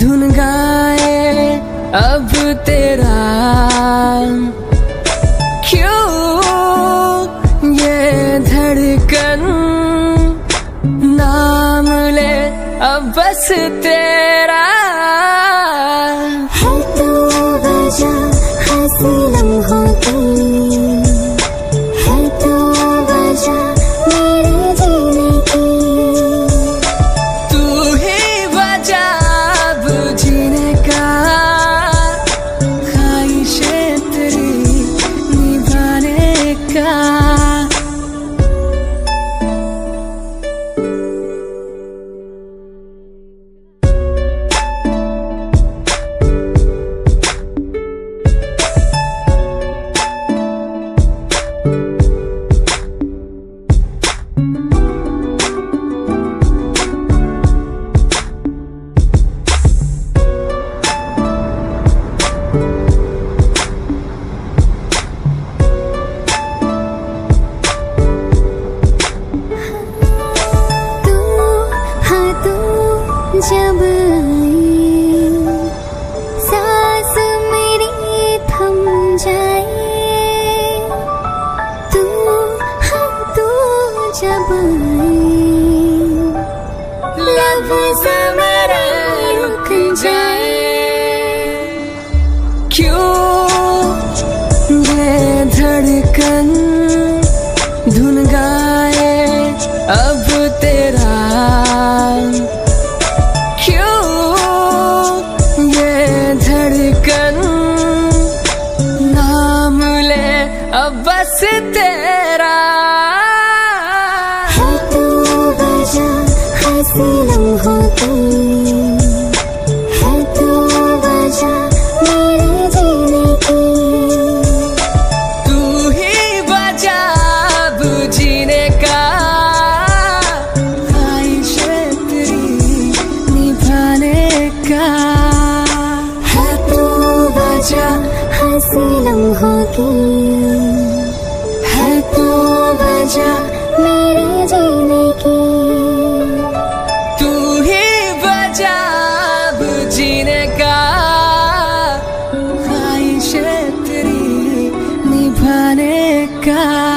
धुन गाए अब तेरा क्यों ये धड़कन नाम ले अब बस तेरा जब लफ्ज रुक जाए। क्यों ये धड़कन धुन गाए अब तेरा? क्यों ये धड़कन नाम ले अब बस तेरा? लम्हों की है तू वजह तू ही बजा बुझने का ख्वाहिशें तेरी निभाने का। है तू वजह लम्हों की God.